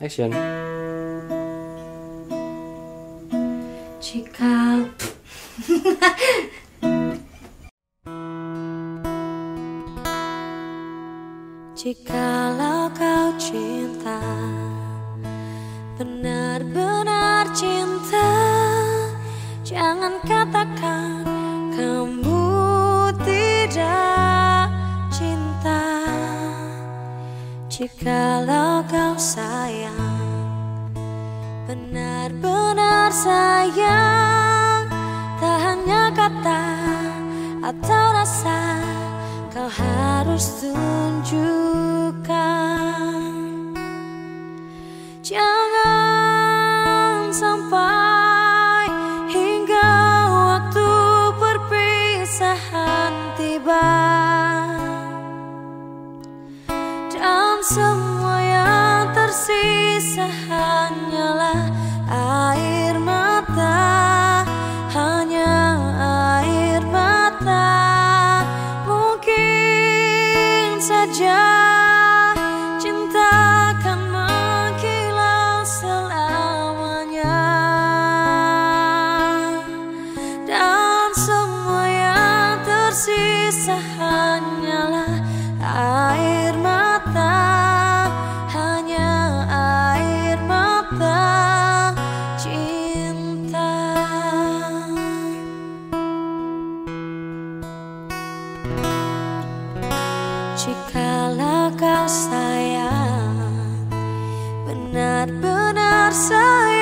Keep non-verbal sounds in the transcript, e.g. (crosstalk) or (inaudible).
Action. Jika (laughs) Jikalau kau cinta Benar-benar cinta Jangan katakan kamu Jikalau kau sayang Benar-benar sayang Tak hanya kata atau rasa Kau harus tunjukkan semua yang tersisa hanyalah Jikalau kau sayang Benar-benar sayang